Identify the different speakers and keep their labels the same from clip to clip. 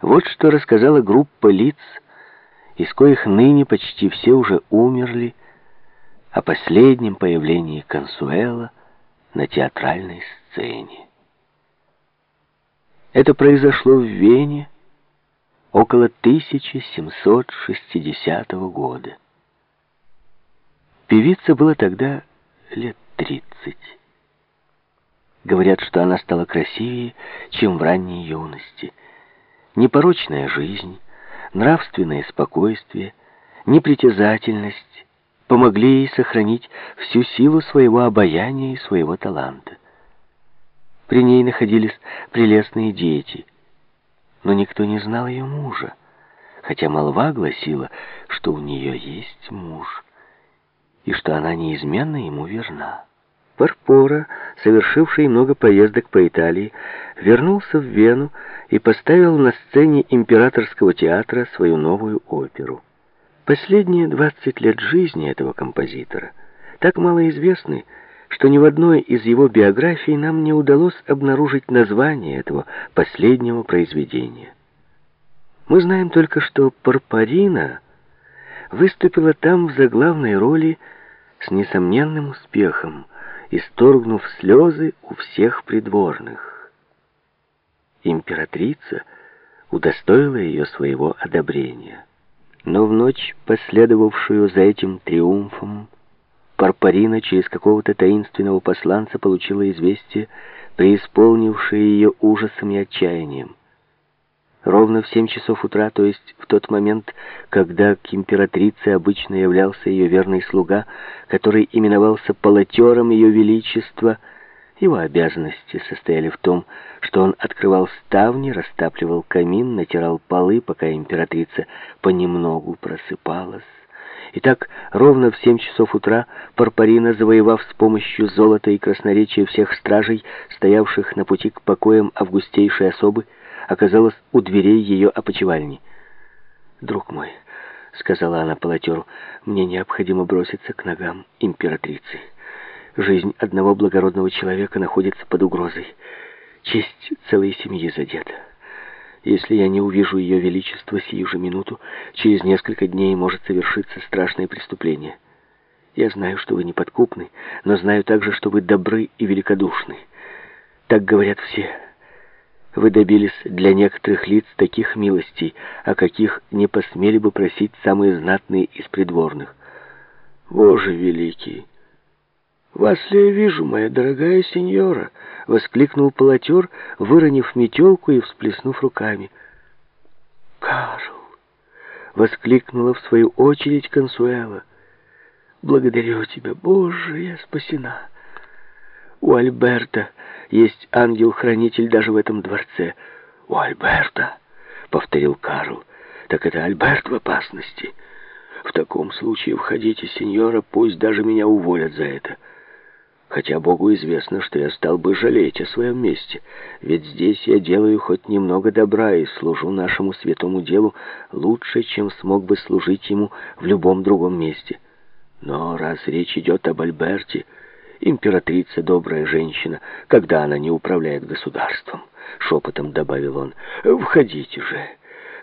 Speaker 1: Вот что рассказала группа лиц, из коих ныне почти все уже умерли, о последнем появлении Консуэла на театральной сцене. Это произошло в Вене около 1760 года. Певица была тогда лет тридцать. Говорят, что она стала красивее, чем в ранней юности. Непорочная жизнь, нравственное спокойствие, непритязательность помогли ей сохранить всю силу своего обаяния и своего таланта. При ней находились прелестные дети, но никто не знал ее мужа, хотя молва гласила, что у нее есть муж и что она неизменно ему верна. Парпора, совершивший много поездок по Италии, вернулся в Вену и поставил на сцене императорского театра свою новую оперу. Последние 20 лет жизни этого композитора так мало известны, что ни в одной из его биографий нам не удалось обнаружить название этого последнего произведения. Мы знаем только, что Парпарина выступила там в заглавной роли с несомненным успехом, исторгнув слезы у всех придворных. Императрица удостоила ее своего одобрения. Но в ночь, последовавшую за этим триумфом, Парпарина через какого-то таинственного посланца получила известие, преисполнившее ее ужасом и отчаянием. Ровно в семь часов утра, то есть в тот момент, когда к императрице обычно являлся ее верный слуга, который именовался полотером ее величества, его обязанности состояли в том, что он открывал ставни, растапливал камин, натирал полы, пока императрица понемногу просыпалась. Итак, ровно в семь часов утра Парпарина, завоевав с помощью золота и красноречия всех стражей, стоявших на пути к покоям августейшей особы, оказалась у дверей ее опочивальни. «Друг мой», — сказала она полотеру, — «мне необходимо броситься к ногам императрицы. Жизнь одного благородного человека находится под угрозой. Честь целой семьи задета. Если я не увижу ее величество сию же минуту, через несколько дней может совершиться страшное преступление. Я знаю, что вы неподкупны, но знаю также, что вы добры и великодушны. Так говорят все». Вы добились для некоторых лиц таких милостей, о каких не посмели бы просить самые знатные из придворных. Боже великий! «Вас ли я вижу, моя дорогая сеньора?» — воскликнул полотер, выронив метелку и всплеснув руками. «Карл!» — воскликнула в свою очередь Консуэла. «Благодарю тебя, Боже, я спасена!» У Альберта есть ангел-хранитель даже в этом дворце. У Альберта, повторил Карл. Так это Альберт в опасности. В таком случае входите, сеньора, пусть даже меня уволят за это. Хотя Богу известно, что я стал бы жалеть о своем месте, ведь здесь я делаю хоть немного добра и служу нашему святому делу лучше, чем смог бы служить ему в любом другом месте. Но раз речь идет об Альберте, Императрица добрая женщина, когда она не управляет государством, шепотом добавил он. Входите же.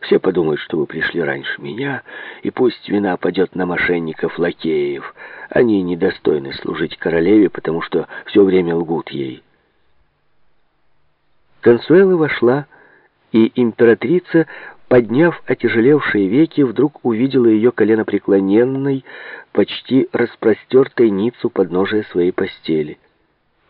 Speaker 1: Все подумают, что вы пришли раньше меня, и пусть вина падет на мошенников-лакеев. Они недостойны служить королеве, потому что все время лгут ей. Консуэла вошла, и императрица подняв отяжелевшие веки, вдруг увидела ее коленопреклоненной, почти распростертой ницу подножия своей постели.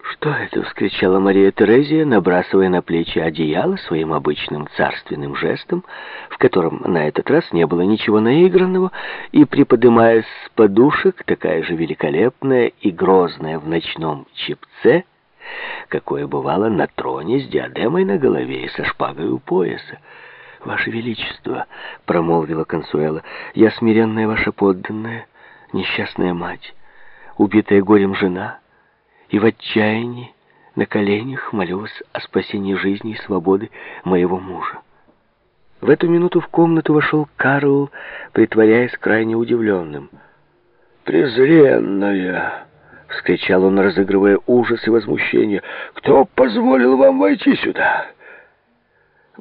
Speaker 1: «Что это?» — вскричала Мария Терезия, набрасывая на плечи одеяло своим обычным царственным жестом, в котором на этот раз не было ничего наигранного, и, приподымаясь с подушек, такая же великолепная и грозная в ночном чепце, какое бывало на троне с диадемой на голове и со шпагой у пояса. «Ваше Величество», — промолвила Консуэла, — «я смиренная ваша подданная, несчастная мать, убитая горем жена, и в отчаянии на коленях молю вас о спасении жизни и свободы моего мужа». В эту минуту в комнату вошел Карл, притворяясь крайне удивленным. «Презренная!» — вскричал он, разыгрывая ужас и возмущение. «Кто позволил вам войти сюда?»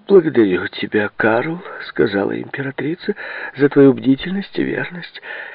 Speaker 2: «Благодарю тебя, Карл», — сказала императрица, — «за твою бдительность и верность.